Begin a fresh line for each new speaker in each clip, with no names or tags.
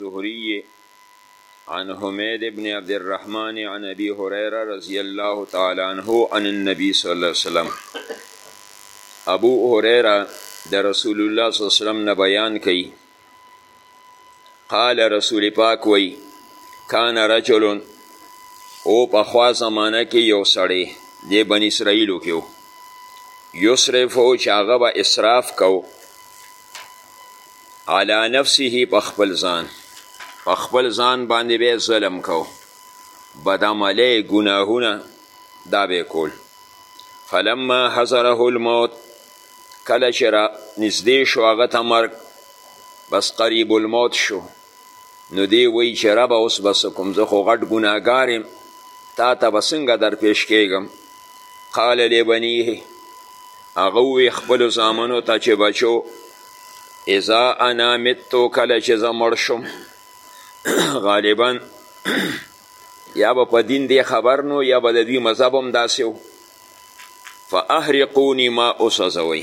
زهري عن حميد بن عبد الرحمن عن ابي هريره رضي الله تعالى عنه عن النبي صلى الله عليه وسلم ابو هريره د رسول الله صلى الله عليه وسلم نه بیان کوي قال رسول پاک وی کان رجل او په خوا زمانه کې یو سړی د بن اسرائیلو کې یو یصرفو چې هغه به اسراف کو علی نفسه په خپل ځان په خپل ځان باندې به ظلم کو بدعملی ګناهونه دا به کول فلما حضره الموت کله چې را نږدې شو هغه ته مرګ بس قریب الموت شو نو دی وایي چې ربه اوس به څه کوم زه خو غټ ګناهګار یم تا ته به څنګه درپېښ کېږم قال لبنیه هغه ووی خپلو زامنو ته چې بچو اذا انا متو کله چې زه مړ شم غالبا یا به په دین دی خبر نو یا به د دوی مذهب هم داسې و فاحرقوني ما وسوځوئ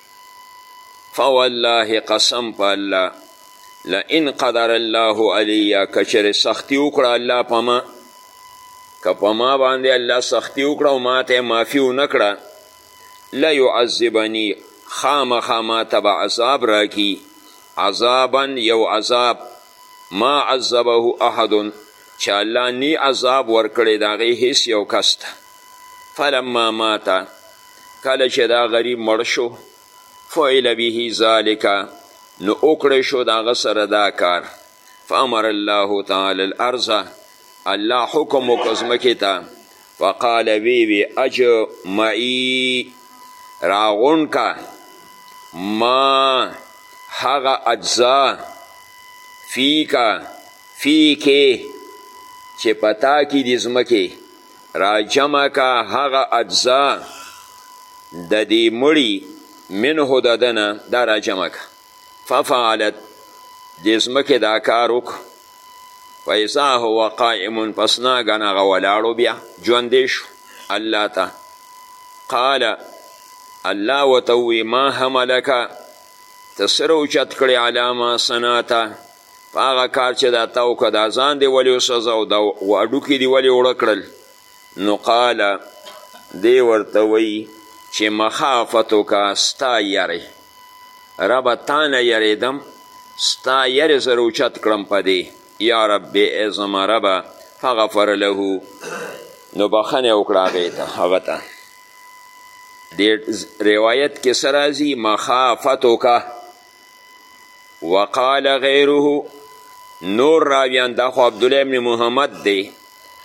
فوالله قسم په الله لئن قدر الله علی که چېرې سختي وکړه الله په ما که په ما باندې الله سختي وکړه او ما ته یې معافي ونه کړه لیعذبني خامخا ما ته به عذاب راکي عذابا یو عذاب ما عذبه احد چې الله نی عذاب ورکړی د هغې هیڅ یو کس ته فلما ماته کله چې دا غریب مړ شو فعل به ذالک نو وکړی شو د هغه سره دا کار فامر الله تعالی الارض الله حکم وکړ ځمکې ته فقال وی وی اجمعی راغون کا ما هغه اجزا فی کا فی کې چې پتا کې دي ځمکې را جمع کا هغه اجزا د دې مړي منه د ده نه دا را جمع کا ففعلت دې ځمکې دا کار وکړو فاذا هو قائم پس ناګن هغه ولاړو بیا ژوندی شو الله ته قال الله ورته ووی ما حملکه ته سره اوچت کړې علامه صنعته په هغه کار چې دا تا وکړه دا ځان دې ولې وسوځه او دا هډوکي دې ولې اوړه کړل نو قاله دی ورته وایي چې مخافتو کا ستا یری ربه تا نه یریدم ستا یری زر اوچت کړم په دې یا رب ای زما ربه فغفر له نو بخنه وکړه هغې ته هغه ته دې روایت کې څه راځي مخافتو کا وقال غیره نور راویان دا خو عبدالله ابن محمد دی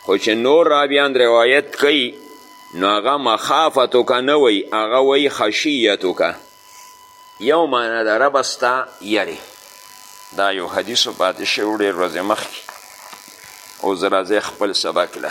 خو چې نور راویان روایت کوي نو هغه مخافتو که نه وی هغه وی خشیتو که یو معنا د رب ستا یری دا یو حدیثو پاتې شوی ډېر ورځې مخکې اوس راځی خپل سبق له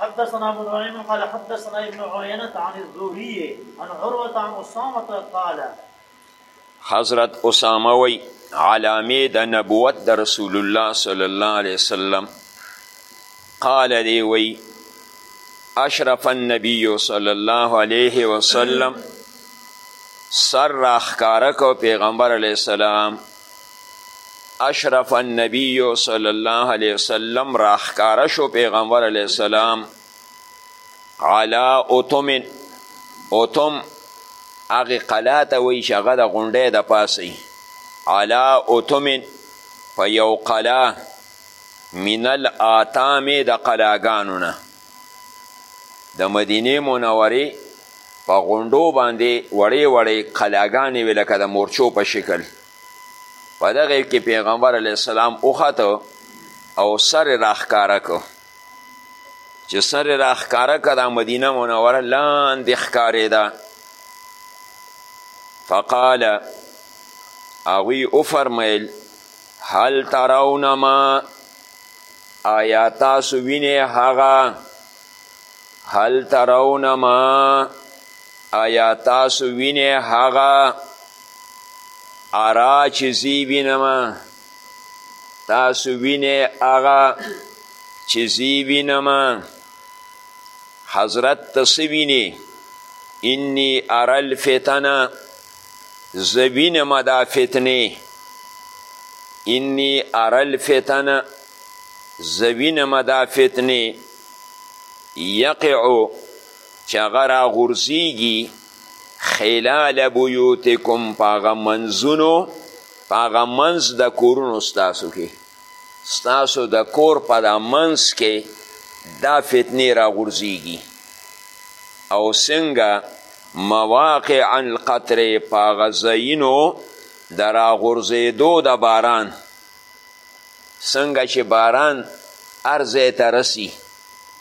حدثنا ابو نعيم قال حدثنا ابن عيينة عن الزهري عن عروة عن اسامة قال
حضرت اسامه وی علامه د نبوت د رسول الله صلی الله علیه وسلم قال دی وی اشرف النبی صلی الله علیه وسلم سر راخکاره کو پیغمبر علیه السلام اشرف النبی صلی الله علیه وسلم راخکاره شو پیغمبر علیه السلام علا اتم اتم هغه قلا ته وایي چې هغه د غونډۍ د پاسه علا اتم په یو قلا من الاتام د قلاګانو نه د مدینې منورې په غونډو باندې وړې وړې قلاګانې وې لکه د مورچو په شکل په دغې کې پیغمبر علیه السلام وخته او سر یې راښکاره کړو چې سر یې راښکاره کړه دا مدینه منوره لاندې ښکارېده فقال هغوی وفرمیل هل ترون ما آیا تاسو وینې هغه هل ترون ما آیا تاسو وینې هغه ارا چې زی وینم تاسو وینې هغه چې زی وینم حضرت ته څه وینې انی ارا الفتنه زه وینم دا فتنې انی ارا الفتن زه وینم دا فتنې یقعو چې هغه راغورځېږي خلال بیوتکم په هغه منځونو په هغه منځ د کورونو ستاسو کې ستاسو د کور په دا منځ کې دا فتنې راغورځېږي او څنګه مواقع القطر په هغه ځایونو د راغورځېدو د باران څنګه چې باران هر ځای ته رسي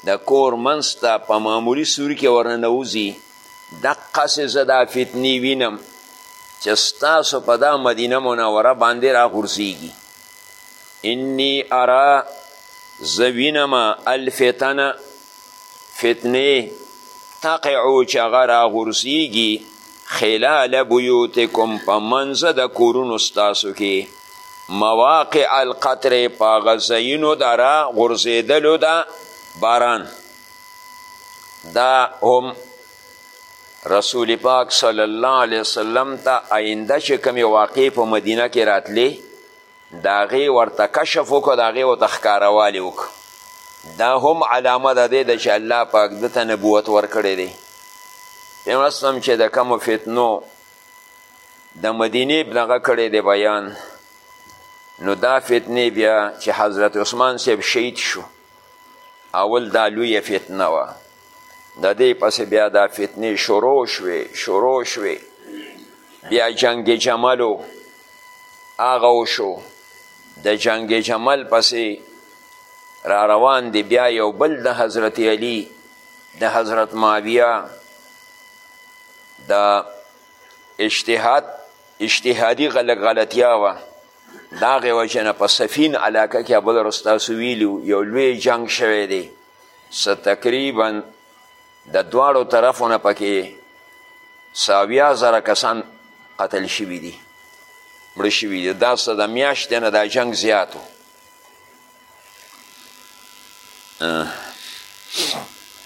د کور منځ ته په معمولي سوري کې ورننوځي دقسې زه دا فتنې وینم چې ستاسو په دا مدینه منوره باندې راغورځېږي انی ارا زه وینم الفتنه فتنې تقعو چې هغه راغورځېږي خلال بیوتکم په منځ د کورونو ستاسو کې مواقع القطر په هغه ځایونو د را غورځېدلو د باران دا هم رسول پاک صلی الله علیه وسلم ته آینده چې کومې واقع په مدینه کې راتلې د هغې ورته کشف وکړو د هغې ورته ښکاروالی وکړو دا هم علامه ده دی ده چې الله پاک ده ته نبوت ورکړی دی پیغمبر اسلام چې د کومو فتنو د مدینې دغه کړی دی بیان نو دا فتنې بیا چې حضرت عثمان صاحب شهید شو اول دا لویه فتنه وه د دې پسې بیا دا فتنې شروع شوې شروع شوې بیا جنگ جملو هغه وشو د جنگ جمل پسې را روان دی بیا یو بل د حضرت علی د حضرت معاویه د اجتهاد اجتهادي غلط غلطیا وه د هغې وجې نه په سفین علاقه کې ابو ذر ستاسو ویلي یو لوی جنګ شوی دی څه تقریبا د دواړو طرفو نه پکې ساویا زره کسان قتل شوي دي مړه شوي دي دا څه د میاشتې نه دا جنګ زیات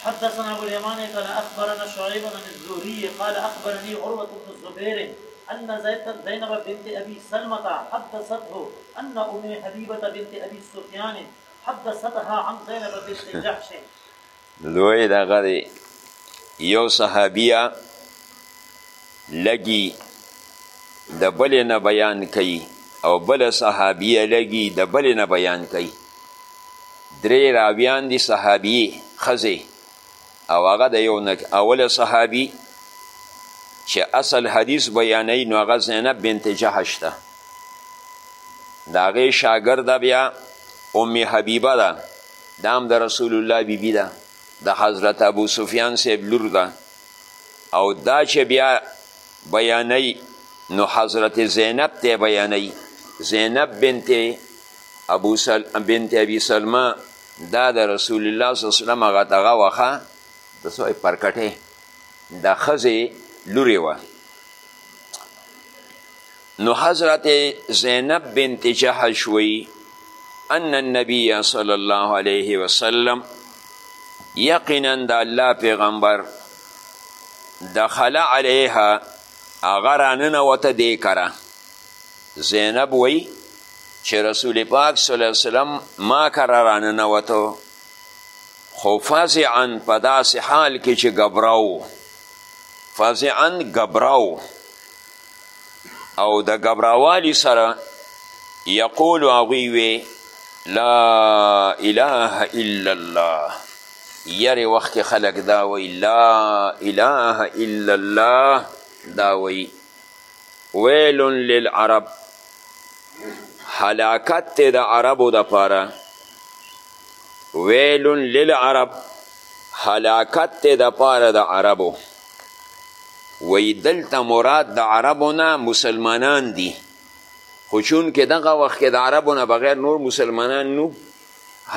حدثنا ابو اليمان قال اخبرنا شعيب بن الزهري قال اخبرني عروه بن الزبير أن زينب بنت أبي سلمة حدثته أن أم حبيبة بنت أبي سفيان حدثتها عن زينب بنت جحش
دوی دغه دی یو صحابیه لګي د بلې نه بیان کوي او بل صحابیه لګي د بلې نه بیان کوي درې راویان دي صحابیې ښځې او هغه د یو نه اول صحابي چې اصل حدیث بیانوي نو هغه زینب بنت جهش ده د هغې شاګرده بیا ام حبیبه ده دا هم د رسول الله بی بی ده د حضرت ابو سفیان صاحب لور ده او دا چې بیا بیانوي نو حضرت زینب ته بیانوي زینب بنت ابو سل... بنت ابي سلمه دا د رسول الله صلی الله علیه وسلم هغه دغه وخه د سوی پرکټې د ښځې لورې وه نو حضرت زینب بنت جهش وی ان النبی صلی الله علیه وسلم یقینا د الله پیغمبر دخل علیها هغه راننوته دې کره زینب وی چې رسول پاک صلی الله علیه وسلم ما کره راننوته خو فزعا په داسې حال کې چې ګبراو فزعا ګبراو او د ګبراوالي سره یقولو هغوی وی لا اله الا الله یری وخت کې خلک دا وی لا اله الا الله دا وی ویل للعرب هلاکت ته د عربو د پاره ویل للعرب هلاکت ته د پاره د عربو وایي دلته مراد د عربو نه مسلمانان دي خو چونکې دغه وخت کې د عربو نه بغیر نور مسلمانان نو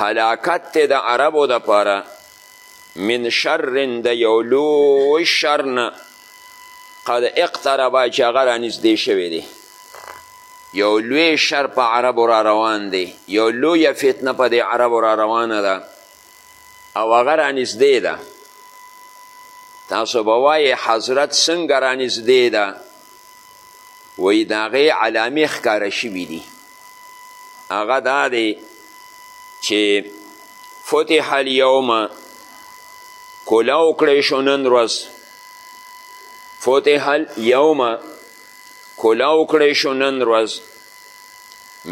هلاکت ته د عربو دپاره من شر د یو لوی شر نه قد اقتربا چې هغه رانږدې شوی دی یو لوی شر په عربو را روان دی یو لویه فتنه په دې عربو را روانه ده او هغه رانږدې ده تاسو به وایې حضرت څنګه رانږدې ده وایي د هغې علامې ښکاره شوي دي هغه دا دی چې فتح اليوم کولا وکړی شو نن ورځ فتح اليوم کولا وکړی شو نن ورځ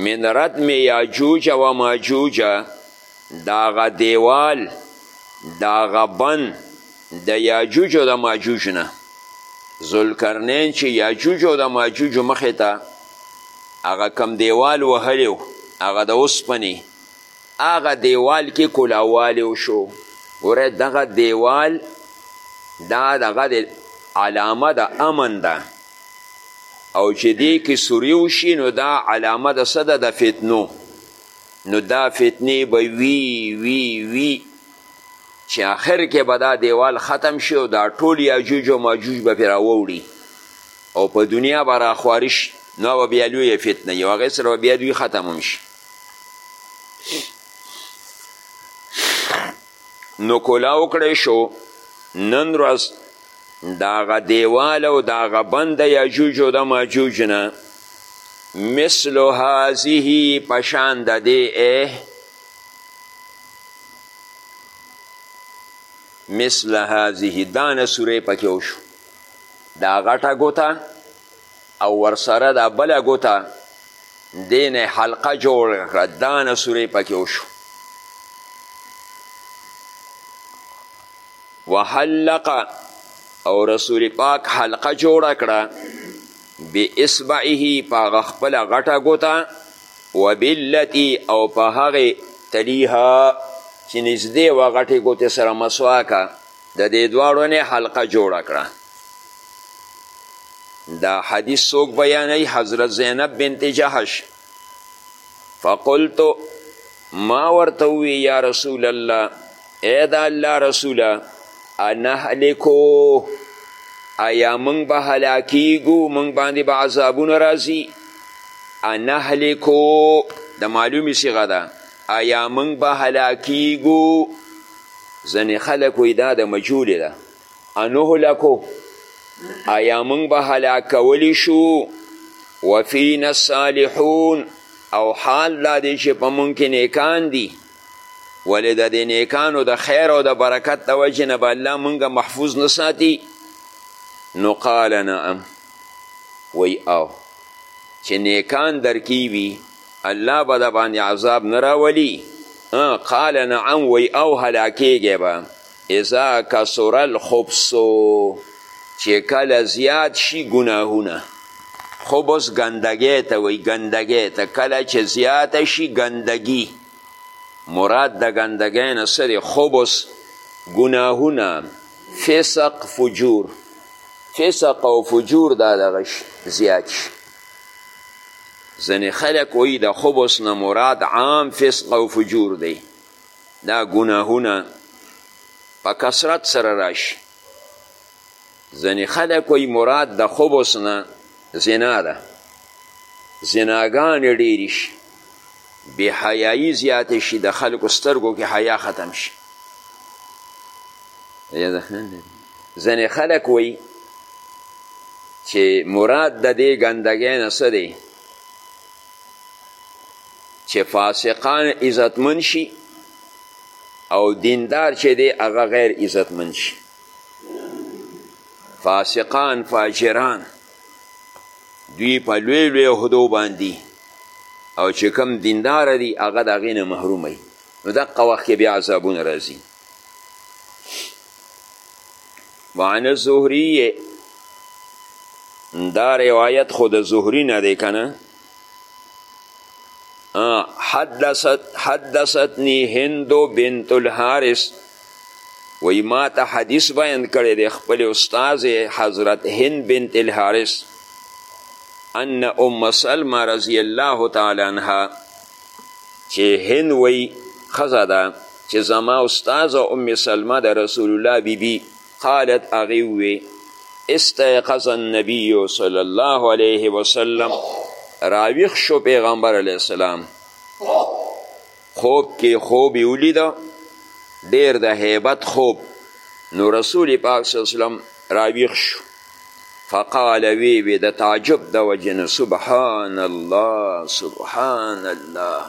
من ردم یاجوج و ماجوجه داغه دیوال داغه بند د یاجوج او د ماجوج نه ذوالقرنین چې یاجوج او د ماجوج مخې ته هغه کم دیوال وهلی و هغه د اوسپنې هغه دیوال کې کولاوالی وشو ګوره دغه دیوال دا دغه د علامه د امن ده او چې دې کې سوری وشي نو دا علامه د څه ده د فتنو نو دا فتنې به وی وی وی چې آخر کې به دا دیوال ختم شي او دا ټول یاجوج او ماجوج به پرې راووړي او په دنیا به راخواري شي نو به بیا لویه فتنه یو هغې سره به بیا دوی ختم هم شي نو کولاو کړی شو نن ورځ دا غا دیوال او دا غا بند یجوج او دا ماجوج نه مثل هذه پشان د دی اه مثل هذه دانه سوره پکې وشو دا غټه ګوته او ورسره دا بله ګوته دې نه حلقه جوړ کړه دانه سورې پکې وشو وحلق او رسول پاک حلقه جوړه کړه باصبعه په هغه خپله غټه ګوته وبلتي او په هغې تلیها چې نږدې وه غټې ګوتې سره مسواکه د دې دواړو نه حلقه جوړه کړه دا حدیث څوک بیانوي حضرت زینب بنت جهش فقلت ما ورته ووی یا رسول الله ای د الله رسوله انهلکو ایا موږ به هلاکیږو موږ باندې به عذابونه راځي انهلکو د معلومې صیغه ده ایا موږ به هلاکیږو ځینې خلک وایي دا د مجهولې ده انهلکو ایا موږ به هلاکولی شو وفینا الصالحون او حال دا دی چې په موږ کې نیکان دي ولې د دې نیکانو د خیر او د برکت د وجې نه به الله موږ محفوظ نه ساتي نو قال نعم وی او چې نیکان درکی وي الله به د باندې عذاب نه راولي قال نعم وی او هلاکیږی به اذا کثر الخبث چې کله زیات شي ګناهونه خبث ګندګۍ ته وایي ګندګۍ ته کله چې زیاته شي ګندګي مراد د ګندګۍ نه څه دی خبث ګناهونه فسق فجور فسق او فجور دا دغه شي زیات شي ځینې خلک وایي د خبث نه مراد عام فسق او فجور دی دا ګناهونه په کثرت سره راشي ځنې خلک وایي مراد د خبث نه زنا ده زناګانې ډېرې شي بې حیایي زیاتې شي د خلکو سترګو کې حیا ختم شي ځنې خلک وایي چې مراد د دې ګندګۍ نه څه دی چې فاسقان عزتمن شي او دیندار چې دی هغه غیر عزتمن شي فاسقان فاجران دوی په لوی لوی عهدو باندې او چې کم دیندار دي هغه د هغې نه محروم وي نو دقه وخت کې بیا عذابونه راځي وعن الزهري دا روایت خو د زهري نه دی که نه حدثت حدثتنی هندو بنت الحارث وی ما ته حدیث بیان کړی دی خپل استاد حضرت هند بنت الحارث ان ام سلمه رضی الله تعالی عنها چې هند وی خزه ده چې زما استاد ام سلمه د رسول الله بیبي بی قالت هغې ووې استيقظ النبي صلی الله علیه وسلم راویښ شو پیغمبر علیه السلام خوب کې خوب یې ولیده ډیر د هیبت خوب نو رسول پاک صلی الله علیه وسلم راویښ شو فقال وی وی د تعجب د وجنه سبحان الله سبحان الله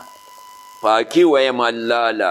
پاکی ویم الله لا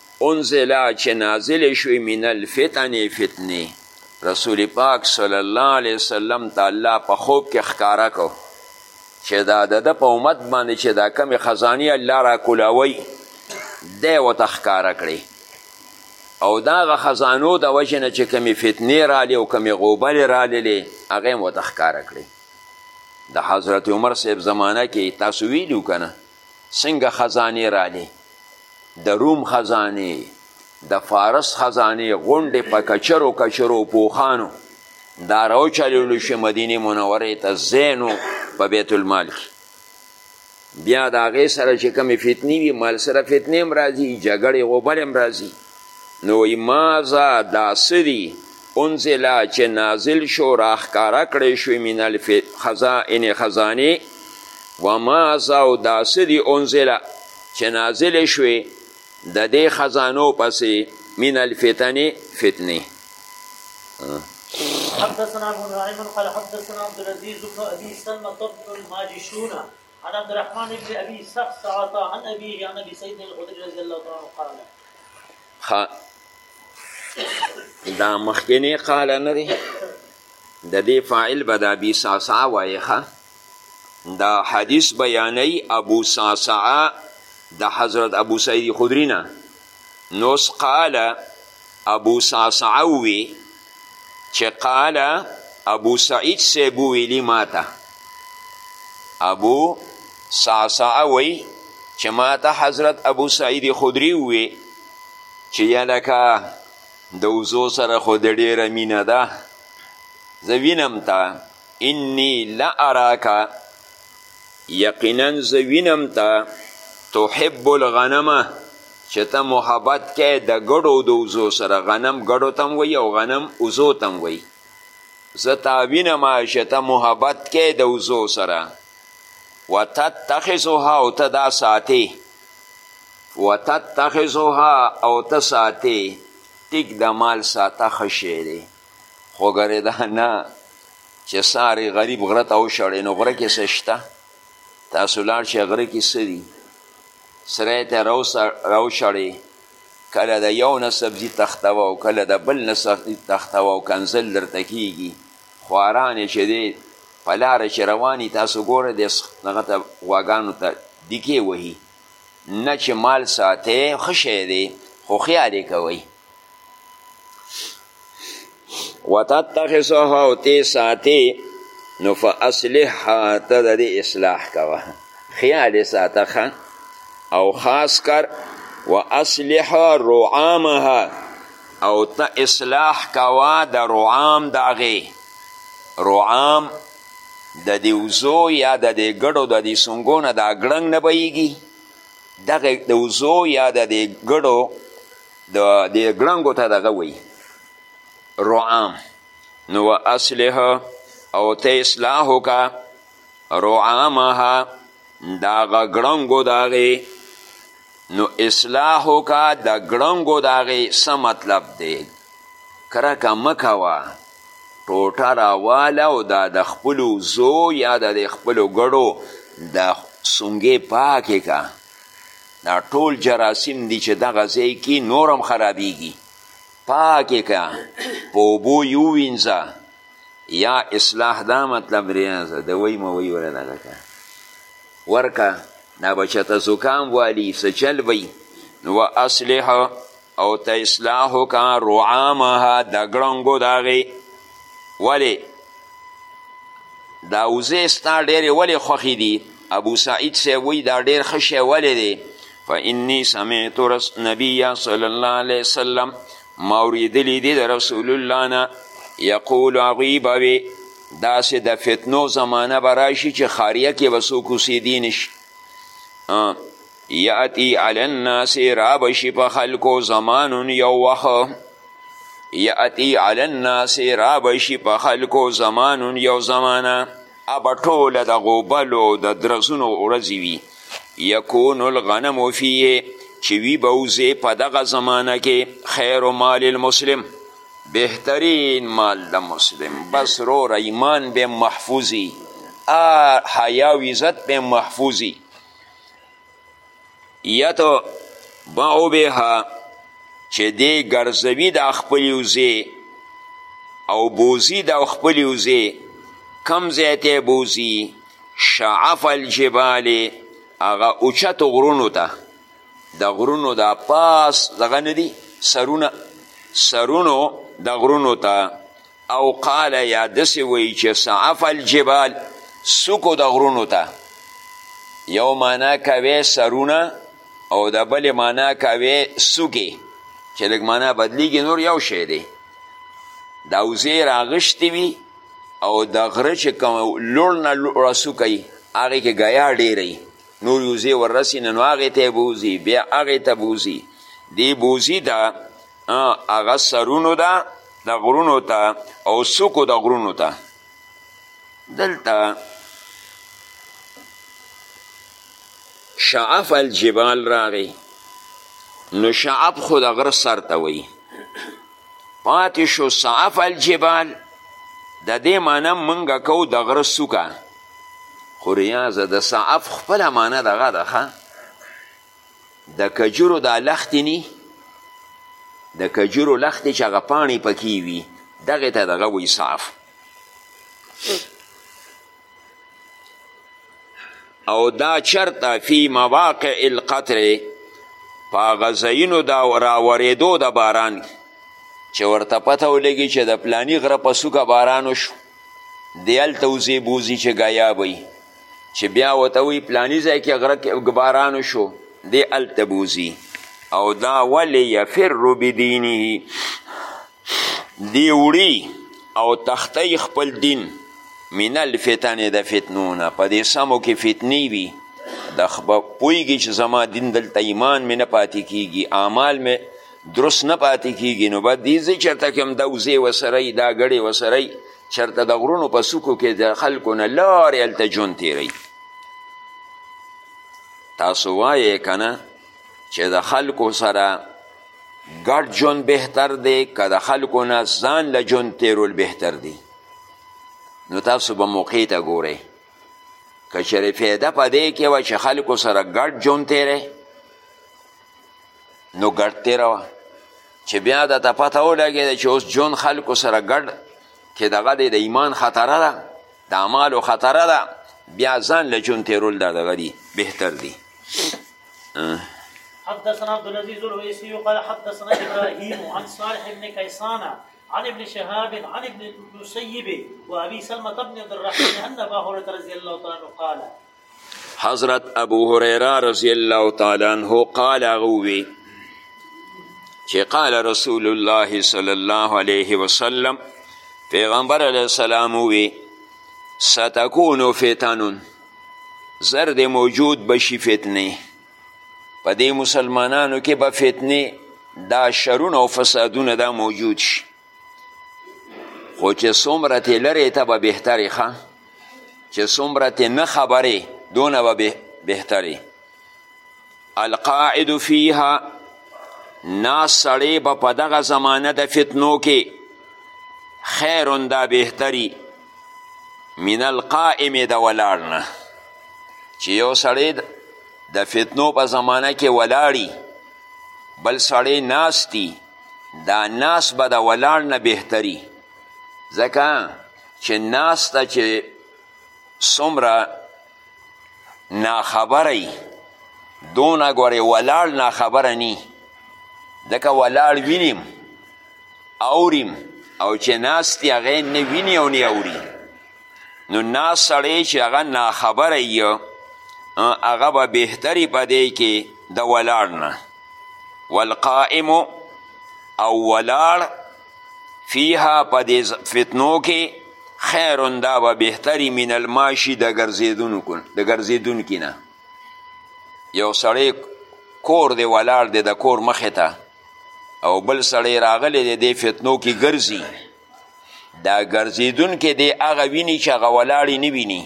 انزل چې نازل شوی من الفتن فتنه رسول پاک صلی الله علیه وسلم ته الله په خوب کې ښکاره کو چې دا د ده په امت باندې چې دا کمې خزانې الله را کولاوی دی ورته ښکاره کړې او د هغه خزانو د وجې نه چې کمې فتنې رالې او کمې غوبلې راللې هغه یې ورته ښکاره کړې د حضرت عمر صاحب زمانه کې تاسو ویلو که نه څنګه خزانې رالې د روم خزانې د فارس خزانې غونډې په کچرو کچرو پوخانو دا راوچلول شي مدینې منورې ته زینو په بیت المال کې بیا د هغې سره چې کومې فتنې وي مال سره فتنې هم راځي جګړې غوبل هم راځي نو وایي ماذا دا څه دي انزل چې نازل شو راښکاره کړی شوی من الخزائن خزانې وماذا او دا څه دي انزل چې نازل شوی د دې خزانو پسې من الفتنې فتنې
حدثنا ابو نعيم قال حدثنا عبد العزيز بن ابي سلمة بن الماجشون عن عبد الرحمن بن ابي صعصعه عن ابيه عن ابي سعيد الخدري رضي الله عنه قال خا
دا مخکنی قال نه دی د دې فاعل به د ابي صعصعه وایي ښه دا حدیث بیانوي ابو صعصعه د حضرت ابو سعید خدری نه نوس قال ابو صعصعه ووی چه قال ابو سعید صاحب ویلی ماته ابو صعصعه وی چه ماته حضرت ابو سعید خدری ووی چه یلکه د وزو سره خو د ډیره مینه ده زه وینم تا انی لا اراکا یقینا زه وینم ته تحب الغنمه چې ته محبت کې د ګډو د وزو سره غنم ګډو تم وی او غنم وزو تم وی زه تا وینم چې ته محبت کې د وزو سره وتتخذها او ته دا ساتې وتتخذها او ته ساتې ټیک د مال ساته ښه شی دی خو ګرې دا نه چې ساری غریب غره ته وشړې نو غره کې څه شته تاسو لاړ شئ غره کې څه دي سری ته راوشړې کله د یو نه سبزي تختوه او کله د بل نه سبزي تختوه او کنزل درته کیږي خواران یې چې دی په لاره چې رواني تاسو ګوره د هغه ته غواګانو ته دیکې وهي نه چې مال ساتې ښه شی دی خو خیال یې کوئ وتتخصه او تی ساتی نو فاصلحها ته د دې اصلاح کوه خیال ساته ښه او خاص کر و اصلح رعامها او ته اصلاح کوه د رعام د هغې رعام د دې وزو یا د دې ګډو د دې سونګو نه دا ګړنګ نه بهیږي دغه د وزو یا د دې ګډو د دې ګړنګو ته دغه وایي رعام نو و اصلح او ته اصلاح وکړه رعامها د هغه ګړنګو د هغې نو اصلاح وکړه د ګړنګو د هغې څه مطلب دی کرکه مه کوه ټوټه راواله او دا د خپلو زو یا د خپلو ګړو د سونګې پاکې که دا ټول جراثیم دي چې دغه ځای کې نور هم خرابیږي پاکې که په اوبو یو وینځه یا اصلاح دا مطلب ریاضه د وی موی ولا دغه که ورکه دا بچته زکام والی سچل وی نو اصلح او ته اصلاح وکړه رعامها د ګړنګو د هغې ولې دا وزې ستا ډېرې ولې خوښې دي ابو سعید صاحب وایي دا ډېر ښه شی ولې دی فإني سمعت نبی صلی الله علیه وسلم ما اوریدلی دی د رسول الله نه یقول هغوی به وي داسې د فتنو زمانه به راشي چې خاریه کې به څوک اوسېدی نشي یاتی علی الناس رابشی په خلکو زمانون یو وخت یاتی علی الناس رابشی په خلکو زمانون یو زمانه ابا ټوله د غوبلو د درزونو ورځې وي یکون الغنم فیه چې وي به وزې په دغه زمانه کې خیر و مال المسلم بهترین مال د مسلم بس روره ایمان به محفوظي حیا و عزت به محفوظي یتبعو بها چې دی ګرځوي دا خپلې وزې او بوزي دا خپلې وزې کم ځای ته بوزي شعف الجبال هغه اوچتو غرونو ته د غرونو دا پاس دغه نه دي سرونه سرونو د غرونو ته او قال یا دسې وایي چې سعف الجبال سکو د غرونو ته یو معنا کوي سرونه او د بلې معنا کوي سوکې چې لږ معنا بدلیږي نور یو شی دی دا وزې راغشتې وي او د غره چې کوم لوړ نه لوړه سوکه وي هغې کې ګیا ډېره وي نور وزې ورسي نه نو هغې ته یې بوځي بیا هغې ته بوځي دې بوځي ته هغه سرونو ده د غرونو ته او سکو د غرونو ته دلته شعف الجبال راغی نو شعف خو د غره سر ته وایي پاتې شو صعف الجبال د دې معنی مونږ کو د غره سوکه خو ریاضه د صعف خپله معنی دغه ده د کجورو دا لختې نی د کجورو لختې چې هغه پاڼې پکې وي دغې ته دغه وایي صاف او دا چرته فی مواقع القطر په هغه ځایونو د راورېدو د باران چې ورته پته ولګي چې د پلانی غره په سوکه باران وشو دی هلته وځې بوځي چې ګایابوي چې بیا ورته وایي پلاني ځای کې غره کې باران وشو دی هلته بوځي او دا ولې یفر بدینه دی وړي او تختی خپل دین من الفتن د فتنو نه په دې سمو کې فتنې وي د پوهېږي چې زما دین دلته ایمان مې نه پاتې کیږي اعمال مې درست نه پاتې کیږي نو به دې ځای چېرته کې هم دا وزې وسره دا ګړې وسره چرته د غرونو په سکو کې د خلکو نه لارې هلته ژوند تیروي تاسو وایې که نه چې د خلکو سره ګډ ژوند بهتر دی که د خلکو نه ځان له ژوند تیرول بهتر دی نو تاسو به موقع ته ګورئ که چېرې فایده په دې کې وه چې خلکو سره ګډ ژوند تیری نو ګډ تیره وه چې بیا د ته پته ولګېده چې اوس جون خلکو سره ګډ کې دغه دی د ایمان خطره ده د اعمالو خطره ده بیا ځان له جون تیرول دا دغه دي بهتر دي
حدثنا عبد العزيز الويسي قال حدثنا ابراهيم عن صالح بن كيسان عن ابن شهاب عن ابن المسيب وابي سلمة بن عبد الرحمن ان ابا هريره رضي الله تعالى عنه قال
حضرت ابو هريره رضی الله تعالی عنه قال غوي چې قال رسول الله صلی الله علیه وسلم پیغمبر علیه السلام وی ستکون فتنون زر د موجود بشي فتنې په دې مسلمانانو کې به فتنې دا شرونه او فسادونه دا موجود شي خو چې څومره تې لرې ته به بهترې ښه چې څومره تې نه خبرې دونه به بهترې القاعد فیها ناس سړی به په دغه زمانه د فتنو کې خیرون دا بهتري من القائم د ولاړ نه چې یو سړی د فتنو په زمانه کې ولاړی بل سړی ناستی دا ناس به د ولاړ نه بهتري ځکه چې ناس ته چې څومره ناخبره یي دونه ګورې ولاړ ناخبره نی ځکه ولاړ وینیم اوریم او چې ناست هغه نه ویني او نه اوري نو نا سړی چې هغه ناخبره یو هغه به بهتری په دی کې د ولاړ نه والقائم او ولاړ فیها په دې فتنو کې خیر دا به بهتری من الماشي د ګرځېدونکي نه یو سړی کور دی ولاړ دی د کور مخې ته او بل سړی راغلی دی دې فتنو کې ګرځي دا ګرځېدونکی دی هغه ویني چې هغه ولاړې نه ویني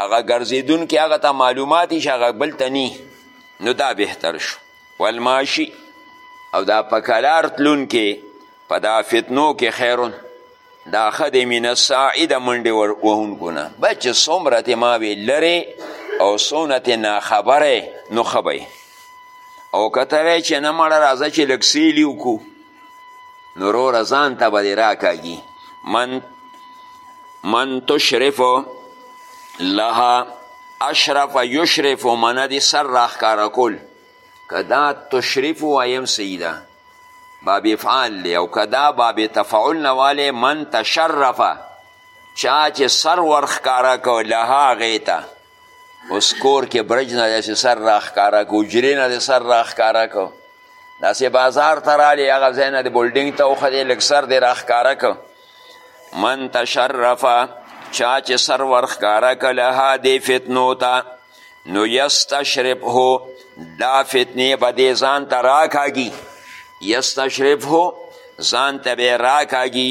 هغه ګرځېدونکی هغه ته معلومات چې هغه بل ته نی نو دا بهتر شو والماشي او دا په کلار تلونکی په دا فتنو کې خیرون دا ښه دی من الساعي د منډې وهونکو نه بس چې څومره تې ما وې لرې او څونه تې ناخبره نو ښه او که ته وایې چې نه مړه راځه چې لږ سیلي وکړو نو روره ځان ته به دې راکاږي من من تشرف لها اشرف یشرف من دې سر راښکاره کول که دا تشریف وایم صحیح ده باب افعال دی او که دا باب تفعل نه والی من تشرفه چا چې سر ورښکاره کو لها هغې ته اوس کور کې برج نه داسې سر راښکاره که حجرې نه د سر راښکاره که داسې بازار ته رالی هغه ځای نه د بولډینګ ته وختې لږ سر دې راښکاره که من تشرفه چا چې سر ورښکاره که لها دې فتنو ته نو یستشرفه دا فتنې به دې ځان ته راکاږي یستشرفه ځان ته به یې راکاږي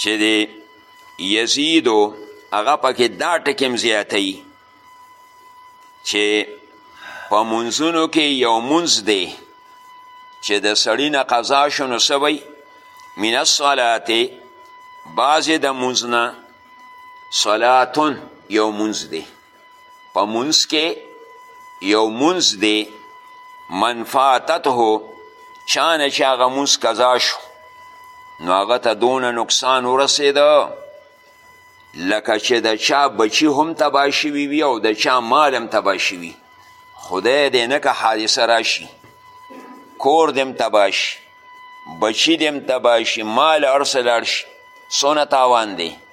چې دی یزیدو هغه پکې دا ټکې هم زیاتوي چې په منځونو کې یو منځ دی چې د سړي نه قضا شو نو څه وی من الصلات بعضې د منځ نه صلاتون یو منځ دی په منځ کې یو منځ دی من فاتته چانه چې هغه منځ قضا شو نو هغه ته دونه نقصان ورسېده لکه چې د چا بچی هم تباه شوي وي او د چا مال هم تباه شوي خدای دې نه که حادثه راشي کور دې هم تباه شي بچي دې هم تباه شي مال هر څه لاړ شي څونه تاوان دی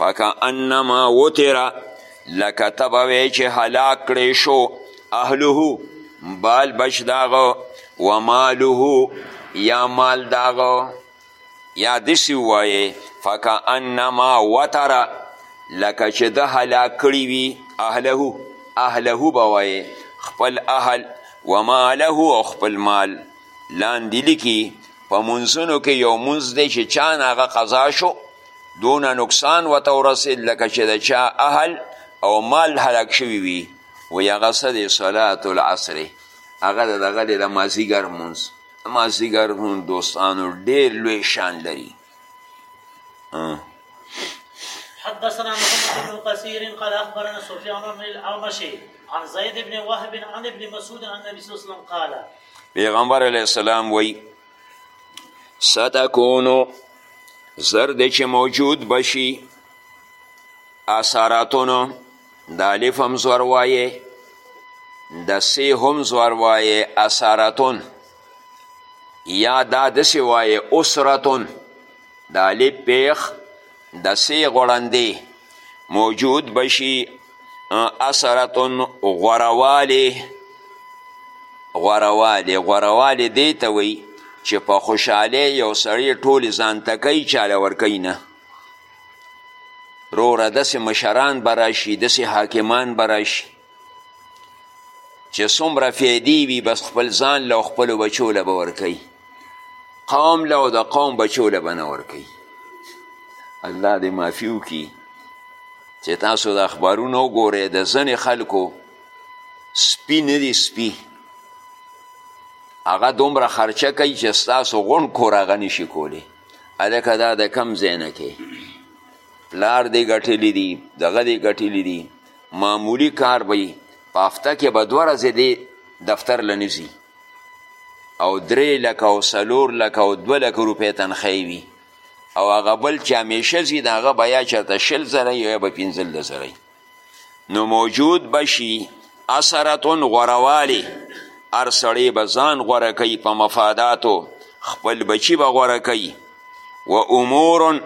فکأنما وتر لکه ته به وی چې هلاک کړی شو اهله بال بچ داغه و ماله یا مال داغه یا دسی وایې فکأنما وتر لکه چې ده هلاک کړی وي اهله اهله به وایې خپل اهل و ماله او خپل مال لاندې لیکي په منځونو کې یو منځ دی چې چا نه هغه قضا شو دونه نقصان ورته ورسېد لکه چې د چا اهل او مال هلاک شوي وي وایي هغه څه دی صلات العصر هغه د دغه دی د مازدیګر لمونځ مازدیګر لمونځ دوستانو ډېر لوی شان لري
حدثنا محمد بن قصير قال اخبرنا سفيان بن الاعمشي عن زيد بن وهب عن ابن مسعود عن النبي صلى الله عليه وسلم قال
پیغمبر علیه السلام وی ستکونو زر دی چې موجود بشي اثاراتونو د الف هم زور وایې د سې هم زور وایې اثارتون یا دا دسې وایې اسرتون د الف پیخ د سې غړندې موجود بشي اثرتون غوروالی غوروالی غوروالی دی ته وی چې په خوشحالی یو سړی ټول ځان ته کوي چاله ورکوي نه روره داسې مشران به راشي داسې حاکمان به راشي چې څومره فیدې وي بس خپل ځان له خپلو بچو له به ورکوي قوم له او د قوم بچو له به نه ورکوي الله دې معافي وکړي چې تاسو د اخبارونه وګورئ د ځینې خلکو سپي نه دي سپي هغه دومره خرچه کوي چې ستاسو غون کور هغه نشي کولی هلکه دا د کم ځای نه کې پلار دې ګټلی دي دغه دې ګټلی دي معمولي کار به یي په هفته کې به دوه ورځې دې دفتر له نه او درې لکه او څلور لکه او دوه لکه روپۍ تنخواه وي او هغه بل چې همیشه ځي د هغه به یا چېرته شل زره یا به پنځلس زره نو موجود به شي اثرتون غوروالی هر سړی به ځان غوره کوي په مفاداتو خپل بچي به غوره کوي و امور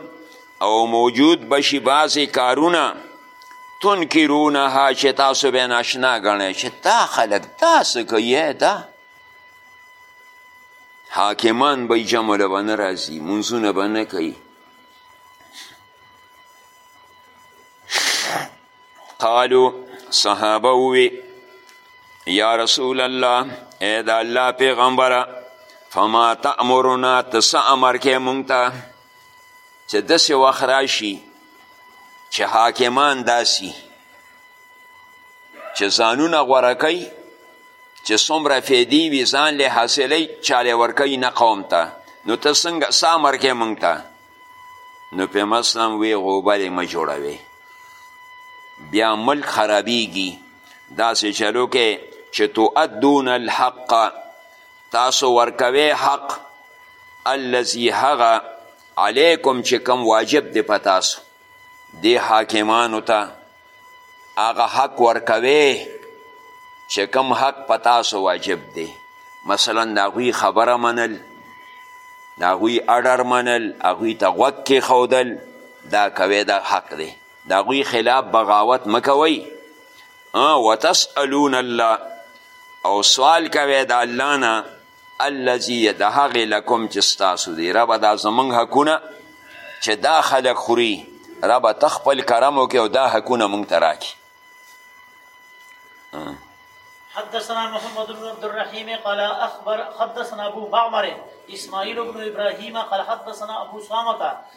او موجود به شي بعضې کارونه تنکرونها چې تاسو به ناشنا ګڼئ چې دا خلک دا څه کوي دا حاکمان به جمع له به نه راځي منځونه به نه کوي قالو صحابه ووی یا رسول الله ای د الله پیغمبره فما تأمرنا ته څه امر کې مونږ ته چې داسې وخت راشي چې حاکمان داسي چې ځانونه غوره کوي چې څومره فیدې وي ځان لې حاصلوي چاله ورکوي نه قوم ته نو ته څنګه څه امر کوې موږ ته نو پیغمبر اسلام وی غوبل مه جوړوي بیا ملک خرابیږي داسې چلو کې چې تؤدون الحق تاسو ورکوی حق الذي هغه علیکم چې کم واجب دی په تاسو دی حاکمانو ته هغه حق ورکوی چې کم حق په تاسو واجب دی مثلا د هغوی خبره منل د هغوی اډر منل هغوی ته غوږ کیښودل دا کوی دا حق دی د هغوی خلاف بغاوت مه کوئ وتسألون الله او سوال کوئ د الله نه الذي د هغې لکم چې ستاسو دی ربه دا زموږ حقونه چې دا خلک خوري ربه ته خپل کرم وکړې او دا حقونه موږ ته راکړي
حدثنا محمد بن عبد الرحيم قال اخبر حدثنا ابو معمر اسماعيل بن ابراهيم قال حدثنا ابو سامة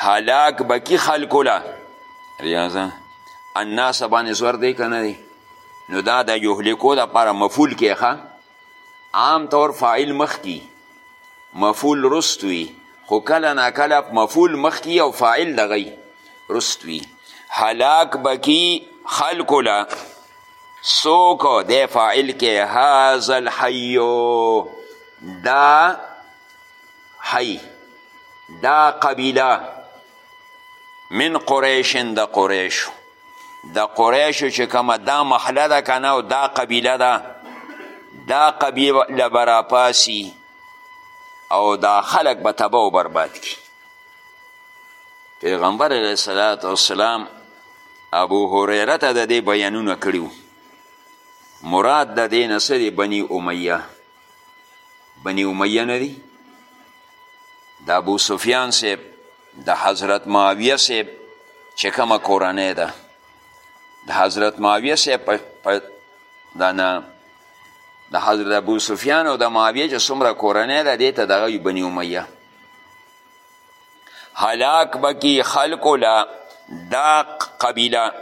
هلاک بکی خلکو له ریاضه الناس باندې زور دی که نه دی نو دا د یهلکو دپاره مفول کې ښه عام طور فاعل مخکي مفول رست وي خو کله ناکله مفول مخکي او فاعل دغی رست وي هلاک بکی خلکو له څوک دی فاعل کې هذا الحیو دا حی دا قبیله من قریشن د قریشو د قریشو چې کومه دا محله ده که نه او دا قبیله ده دا قبیله به راپاسي او دا خلک به تبه و برباد کړي پیغمبر علیه السلام والسلام ابو هریره ته د دې بیانونه کړي مراد د دې نه بني امیه بني امیه نه دی د ابو سفیان صاحب د حضرت معاویه صاحب چې کومه کورنۍ ده د حضرت معاویه صاحب په دانه د حضرت ابو سفیان او د معاویه چې څومره کورنۍ ده دې ته دغه بني امیه هلاک به کی خلکو له دا قبیله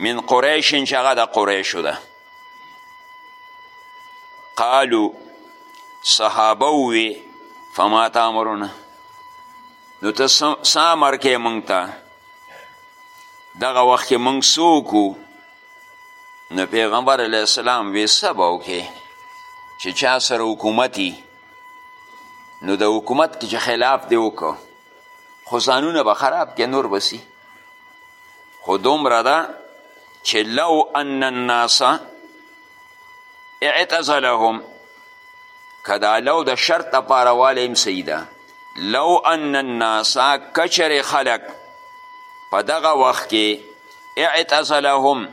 من قریش چې هغه د قریشو ده قالو صحابه ووی فما تامرونه نو ته څه امر کې مونږ ته دغه وخت کې مونږ څوک نو پیغمبر علیه السلام وی څه به وکړې چې چا سره حکومتي نو د حکومت چې خلاف دی وکړو خو ځانونه به خراب کې نور بسی خو دومره ده چې لو ان الناس اعتزلهم که دا لو د شرط لپاره والی هم صحیح ده لو ان الناس کچرې خلک په دغه وخت کې اعتزلهم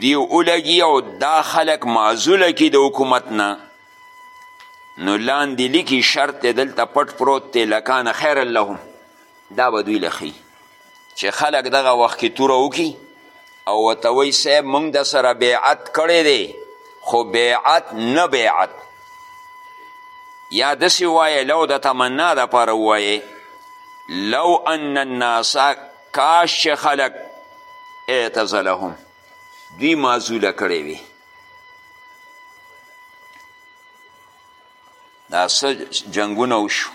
دی اولګي او دا خلک معزوله کی د حکومت نه نو لاندې لیکي شرط دی دلته پټ پروت دی لکان خیر لهم دا به دوی له ښي چې خلک دغه وخت کې توره وکړي او ورته وایي صاحب موږ د سره بیعت کړی دی خو بیعت نه بیعت یا داسې وایه لو د تمنا دپاره ووایې لو ان الناس کاش چې خلک اعتزلهم دوی معزوله کړی وي دا څه جنګونه وشو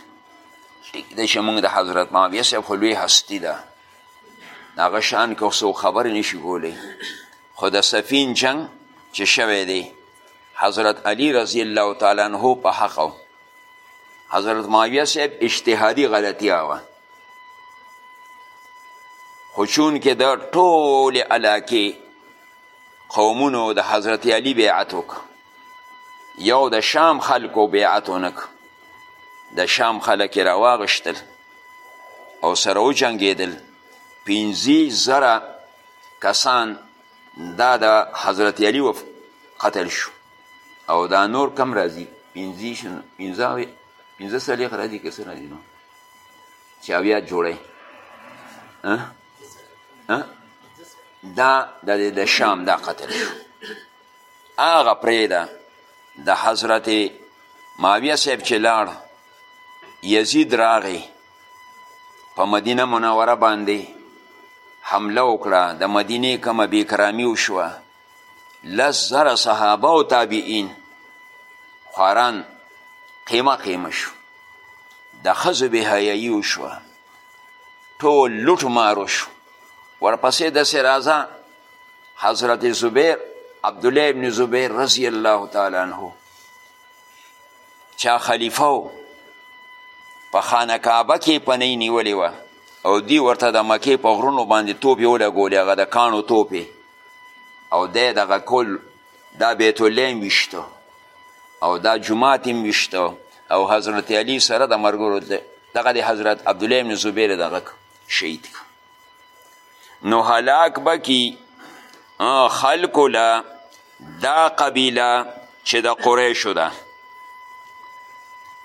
ټیک دی چې موږ د حضرت معاویه صاحب خو لوی هستی ده د هغه شان که څو خبرې نشي کولی خو د سفین جنګ چې شوی دی حضرت علی رضی الله تعالی عنه په حق حضرت معاویه صاحب اجتهادي غلطي وه خو چونکې د ټولې علاقې قومونو د حضرت علی بیعت وکړ یو د شام خلکو بیعت ونه د شام خلک یې راواغشتل او سره وجنګېدل پنځه زره کسان دا د حضرت علی وف قتل شو او دا نور کم راځي پنځه پنځه پنځه څلېښت راځي که څه راځي نو چې اویا جوړې دا د د شام دا قتل شو هغه پرېږده د حضرت معاویه صاحب چې لاړ یزید راغی په مدینه منوره باندې حمله وکړه د مدینې کومه بېکرامي وشوه لس زره صحابه او تابعین خواران قیمه قیمه شو د ښځو بېحیایي وشوه ټول لوټ مارو شو ورپسې داسې راځه حضرت زبیر عبدالله ابن زبیر رضی الله تعالی عنه چا خلیفه و په خانه کعبه کې پنۍ نیولې وه او دی ورته د مکې په غرونو باندې توپې ولګولې هغه د کاڼو توپې او دی دغه کول دا بیت الله هم ویشته او دا جماعت هم ویشته او حضرت علی سره د مرګرو دغه د حضرت عبدالله بن زبیر دغه شهید که نو هلاک به کی خلکو له دا قبیله چې د قریشو ده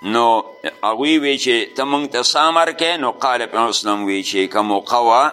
نو هغوی وی چې ته موږ ته څه امر کوې نو قال پیغمبر وی چې که موقع وه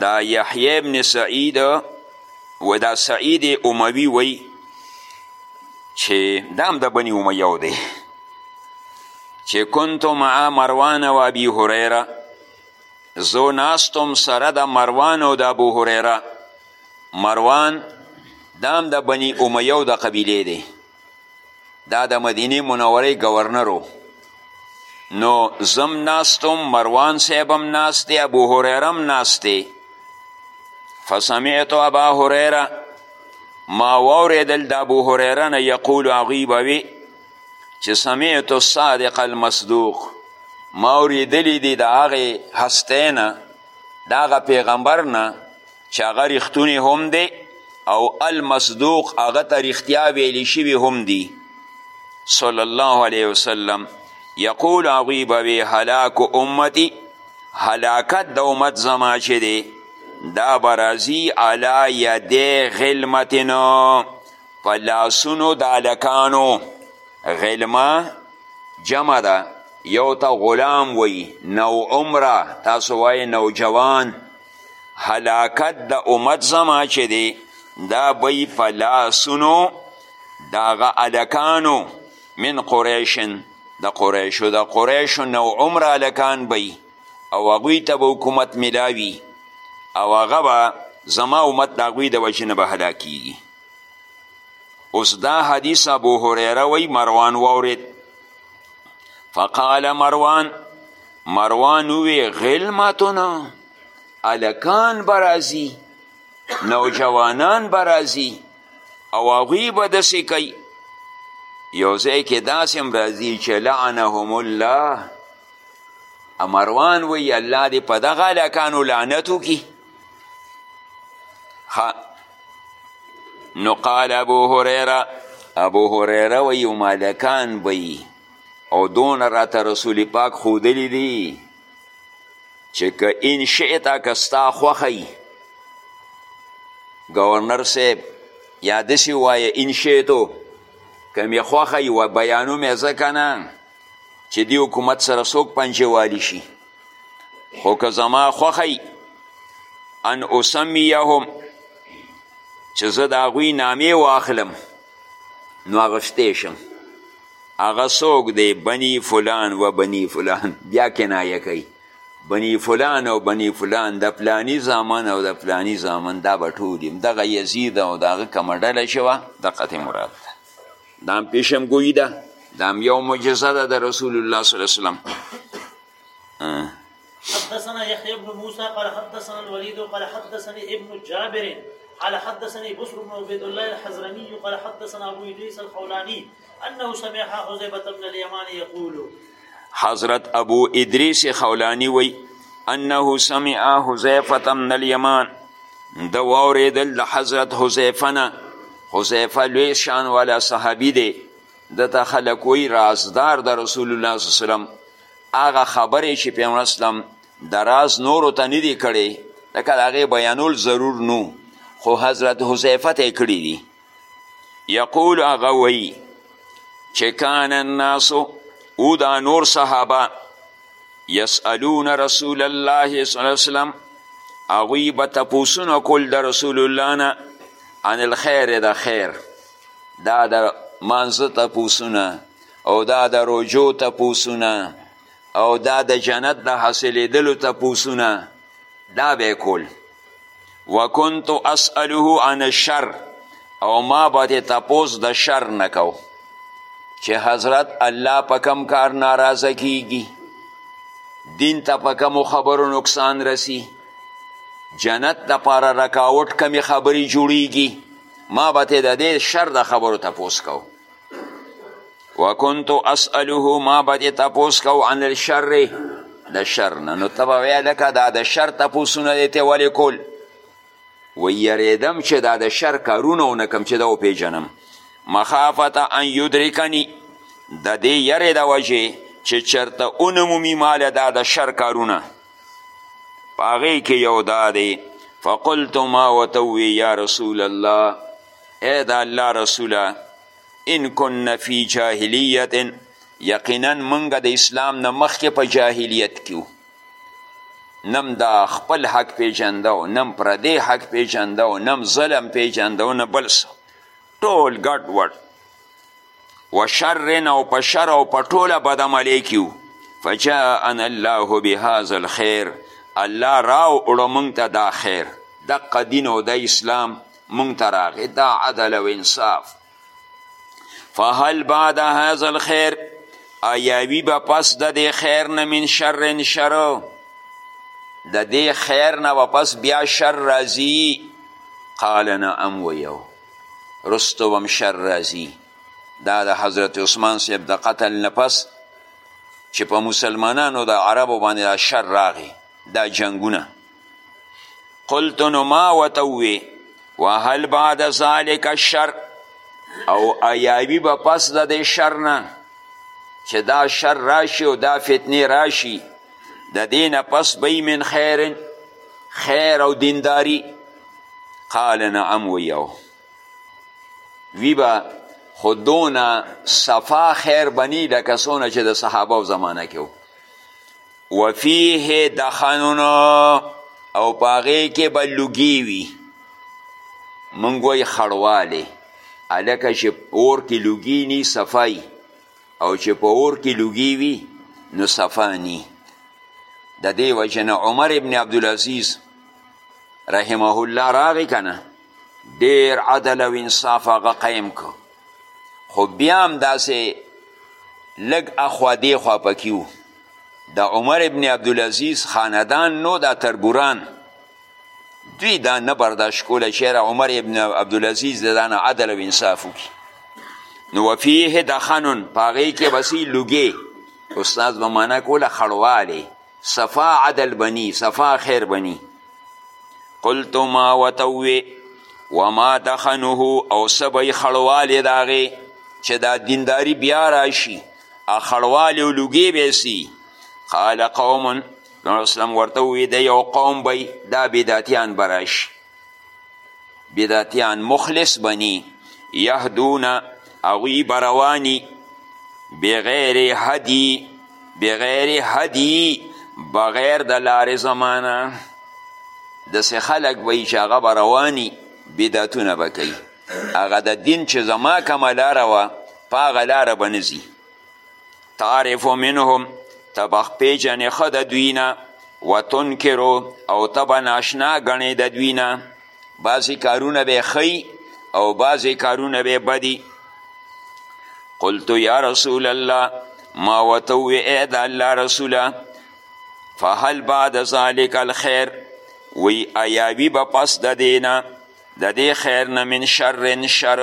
دا یحیی ابن سعید و دا سعید اموی وی چې دا هم د بني امیه دی چې کنتو مع مروان و ابي هریره زو ناستم سره د مروان او د ابو هریره مروان دام د دا بني امیه د قبیله دی دا د مدینه منورې گورنر و نو زم ناستم مروان صاحب هم ناست دی ابو هریره هم ناست دی فسمعت ابا هریره ما واورېدل د ابو هریره نه یقول هغوی به وي چې سمعت الصادق المصدوق ما اورېدلی دی د هغې هستی نه د هغه پیغمبر نه چې هغه رښتونی هم دی او المصدوق هغه ته رښتیا ویلی شوي هم دي صلی الله علیه وسلم یقول هغوی به وی هلاک امتی هلاکت د امت زما چې دی دا به راځي علا یدې غلمتنو په لاسونو د هلکانو غلمه جمع ده یو ته غلام وی نو عمره تاسو وایې نوجوان هلاکت د امت زما چې دی دا بی په لاسونو د هغه هلکانو من قریشن د قریشو د قریشو نو عمر هلکان بی او هغوی ته به حکومت ملاوي او هغه به زما امت د هغوی د وجې نه به هلاکیږي اوس دا حدیث ابو هریره وی مروان واورید فقال مروان مروان ووی غلمتونه الکان به راځي نوجوانان به راځي او هغوی به داسې کوي یو ځای کې داسې هم راځي چې لعنهم الله مروان وی الله دې په دغه الکانو لعنت وکړي نو قال ابو هریره ابو هریره وی مالکان به او دونه راته رسول پاک ښودلی دی چې که ان شئتا که ستا خوښه وي ګورنر صاحب یا داسې ووایه ان شئتو که مې خوښه وي و بیانو مې ځکه نه چې دې حکومت سره څوک پنجوالي شي خو که زما خوښه وي ان اسمیهم چې زه د هغوی نامې واخلم نو اغشتی شم هغه څوک دی بنی فلان و بنی فلان بیا کنایه کوي بنی فلان او بنی فلان د پلانی زامن او د پلانی زامن دا به ټول یم دغه یزید او د هغه کومه ډله چې وه دقت مراد ده دا هم پیشمګویي ده دا هم یو معجزه ده د رسول الله صلی وسلم
حدثنا يحيى بن موسى قال حدثنا الوليد قال حدثني ابن جابر قال حدثني بشر بن عبيد الله الحزرمي قال حدثنا ابو ادريس الخولاني انه سمع حذيفه بن اليمان يقول
حضرت ابو ادريس خولاني وي انه سمع حذيفه بن اليمان د واوریدل د حضرت حذیفه نه حذیفه لوی شان والا صحابي دی دته خلک وی رازدار د رسول الله صلی الله علیه وسلم هغه خبرې چې پیغمبر اسلام دراز نورو ته نه دی کړی لکه د هغې بیانول ضرور نو خو حضرت حذیفه ته یې کړي دي یقول هغه وایي چې کان الناس او دا نور صحابه یسألون رسول الله صلی الله وسلم هغوی به تپوسونه کول د رسول الله نه عن الخیر د خیر دا د مانځه تپوسونه او دا د روجو تپوسونه او دا د جنت د حاصلیدلو تپوسونه دا به کول وکنت اسأله عن الشر او ما به د تپوس د شر نه کو چې حضرت الله په کم کار ناراضه کیږي دین ته په کمو خبرو نقصان رسی جنت د پاره رکاوټ کمی خبرې جوړیږي ما به ته د دې شر د خبرو تپوس کوم وکنت اسأله ما به دې تپوس کو عن الشر د شر نه نو ته به وایې لکه دا د شر تپوسونه دی ته ولې کول ویریدم چې دا د شر کارونه ونه کم چې دا وپېژنم مخافت ان یدرکنی د دې یرې د وجې چې چرته اونمومي ماله دا د شر کارونه په هغې کې یو دا دی فقلت ما ورته یا رسول الله ای د الله رسوله ان کن فی جاهلیت یقینا منګه د اسلام نه مخکې په جاهلیت کیو نم دا خپل حق پیژنده او نم پردی حق پیژنده او نم ظلم پیژنده او نه بل څه ټول ګډ وډ و شرن او په شر او په ټوله بدعملۍ کې وو فجاءنا الله بهذا الخیر الله راوړو موږ ته دا خیر دقه دین او د اسلام موږ ته راغی دا عدل او انصاف فهل بعد هذا الخیر ایاوی به پس د دې خیر نه من شر شر د دې خیر نه به پس بیا شر راځي قال نعم ویو رستو هم شر راځي دا د حضرت عثمان صاحب د قتل نه پس چې په مسلمانانو د عربو باندې دا شر راغی دا جنگونه قلت نو ما ورته ووې وهل بعد ذلک الشر او ایاوي به پس د دې شر نه چې دا شر راشي او دا فتنې راشي د دې نه پس به من خیر خیر او دینداری قال نعم وی او وی به خو دونه صفا خیر بنی لکه څونه چې د صحابه و زمانه کې و فیه دخنون او په هغې کې به لوګي وي موږ وایي خړوالی هلکه چې اور کې لوګي نی صفای او چې په اور کې لوګي وي نو صفا ني د دې وجه نه عمر ابن عبدالعزیز رحمه الله راغی که نه ډېر عدل او انصاف هغه قیم کو خو بیا هم داسې لږ اخوا دېخوا پکې و د عمر ابن عبدالعزیز خاندان نو دا تربوران دوی دا نه برداشت کوله چې یاره عمر ابن عبدالعزیز د دا نه عدل او انصاف وکړي نو وفیه دخنون په هغې کې به سي لوګې استاد به معنا کوله خړوالی صفا عدل بني صفا خیر بني قلت ما وتوي وما دخنه او سبی خړوالی د هغې چې دا دینداری بیا راشي خړوالی او لوګې به سي قال قوم نو اسلام ورته ووی د یو قوم به دا بدعتیان به راشي بدعتیان مخلص بنی یهدون هغوی به رواني بغیر هدی بغیر هدی بغیر د لارې زمانه داسې خلک به وي چې هغه به رواني بدعتونه به کوي هغه د دین چې زما کومه لاره وه په هغه لاره به نه ځي تعرف منهم ته به پیژنې ښه د دوی نه وتنکرو او ته به ناشنا ګڼې د دوی نه بعضې کارونه به ښی او بعضې کارونه به بدي قلت یا رسول الله ما ورته ووې ای د الله رسوله فهل بعد ذلک الخیر وی ایاوی به پس د دینا د دې خیر نه من شر شر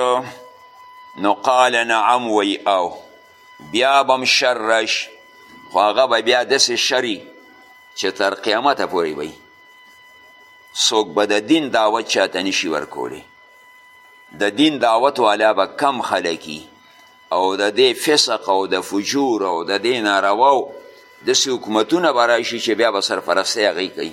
نو قال نعم وی او بیا بم شر رش خو هغه به بیا داسې شری چې تر قیامته پورې وي څوک به د دین دعوت چاته نشي ورکولی د دین دعوت والا به کم خلکي او د دې فسق او د فجور او د دې نارواو داسې حکومتونه به راشي چې بیا به سرپرستۍ هغوی کوي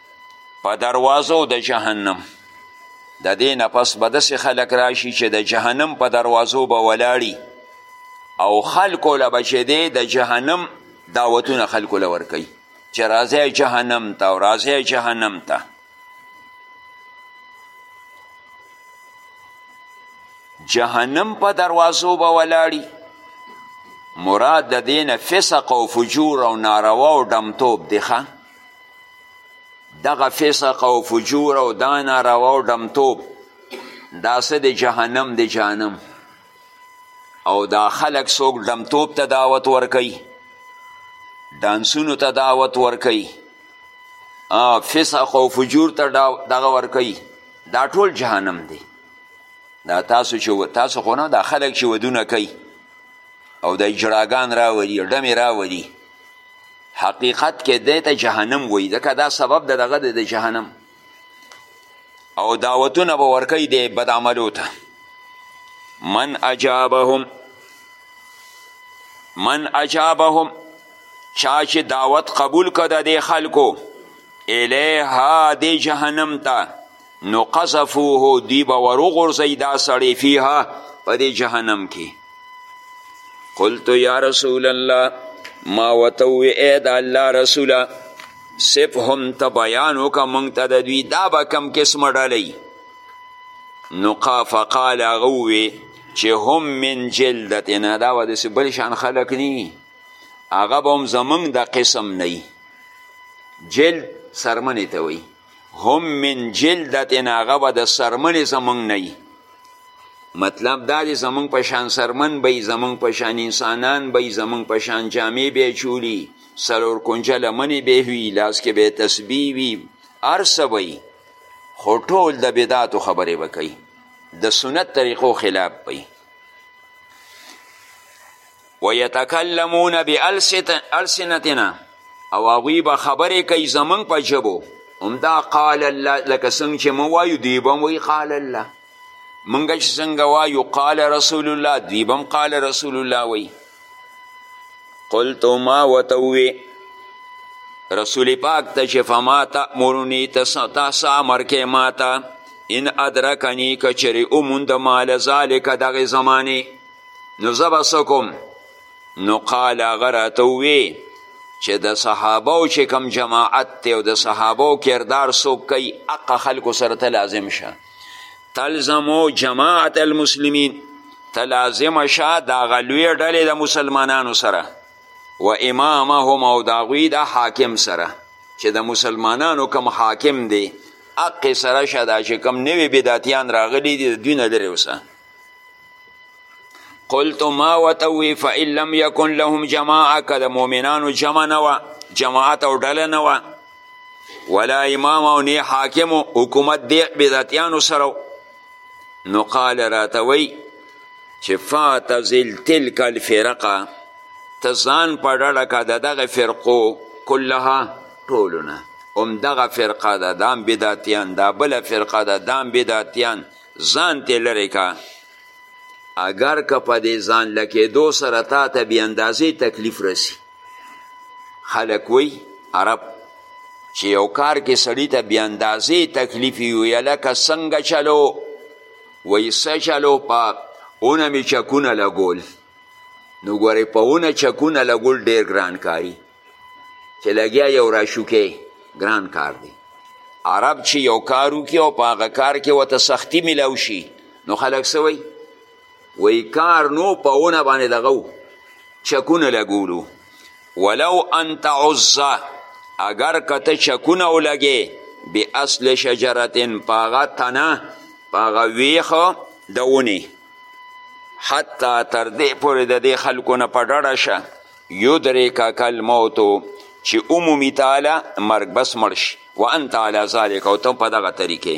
په دروازو د جهنم د دې نه پس به داسې خلک راشي چې د جهنم په دروازو به ولاړي او خلکو له به چې دی د جهنم دعوتونه خلکو له ورکوي چې راځی جهنم ته او راځی جهنم ته جهنم په دروازو به ولاړي مراد د دین فسق او فجور او ناروا او دمتوب دی ښه دغه فسق او فجور او دا ناروا او ډمتوب دا څه د جهنم د جهنم او دا خلک څوک ډمتوب ته دعوت ورکوي ډانسونو ته دعوت ورکوي فسق او فجور ته دغه ورکوي دا ټول جهنم دی دا تاسو چې تاسو خو نه دا خلک چې ودونه کوي او د اجراګان راولي ډمې راولي حقیقت کې دی ته جهنم وایي ځکه دا سبب د دغه د جهنم او دعوتونه به ورکوي د بد عملو ته من اجابهم من اجابهم چا چې دعوت قبول که د دې خلکو الیها دې جهنم ته نو قذفوه دوی به وروغورځوي دا سړی فیها په دې جهنم کې قلت یا رسول الله ما ورته ووې ای د الله رسوله صف هم ته بیان وکړه موږ ته د دوی دا به کم قسمه ډلۍ نو فقال هغه ووې چې هم من جلدتنا دا به داسې بل شان خلک نه هغه به هم زمونږ د قسم نه جلد سرمنې ته وایي هم من جلدتن هغه به د سرمنې زمونږ نه وي مطلب دا دی زمونږ په شان سرمن به زمونږ په شان انسانان به زمونږ په شان جامې به چولی څلور کنجه لمنې به وي لاس کې به تسبیح وي هر څه به خو ټول د بدعاتو خبرې به کوي د سنت طریقو خلاف به ویتکلمون بالسنتنا او هغوی به خبرې کوي زمونږ په ژبو همدا قال الله لکه څنګه چې مو وایو دوی به وایي قال الله مونږ چې څنګه وایو قال رسول الله دوی به قال رسول الله وایي قلت ما ورته ووې رسول پاک ته چې فما تأمرني ته څه امر کې ما ته ان ادرکني که چېرې وموند ما له ذلکه دغې زمانې نو زه به څه کوم نو قال هغه راته ووی چې د صحابه او چې کم جماعت دی او د صحابه او کردار څوک کوي حقه خلکو سره ته لازم شه تلزمو جماعت المسلمین ته لازم شه د هغه لویې ډلې د مسلمانانو سره و امامهم او د هغوی د حاکم سره چې د مسلمانانو کم حاکم دی حق سره شه دا چې کم نوي بدعتیان راغلي دي د دوی نه لرې اوسه قلت ما ورته ووی فان لم یکن لهم جماعه که د مؤمنانو جمع نه وه جماعت او ډله نه وه ولا امام او نه حاکم حکومت دی بدعتیانو سره نو قال راته وی چې فاتزل تلک الفرقه ته ځان په ډله که د دغه فرقو کلها ټولونه هم دغه فرقه ده دام بدعتیان دا بله فرقه ده دام بدعتیان ځان ترې لرې که اګر که په دې ځان لکېدو سره تا ته بې اندازې تکلیف رسي خلک وایي عرب چې یو کار کې سړي ته بې اندازې تکلیف یو یا لکه څنګه چلو وایي څه چلو په اونه مې چکونه لګول نو ګورې په اونه چکونه لګول ډېر ګران کاري چې لګیا یو راشوکی ګران کار دی عرب چې یو کار وکړي او په هغه کار کې ورته سختی میلاو شي نو خلک څه وایي وایي کار نو په ونه باندې دغه چکونه لګولو ولو ان تعزه اگر که ته چکونه ولګې بې اصل شجرتن په هغه تنه په هغه ویښه د ونې حتی تر دې پورې د دې خلکو نه په ډډه شه یدرکک الموت چې عمومي تعالی مرګ بس مړ شي وانت علی ذلک او ته په دغه طریقې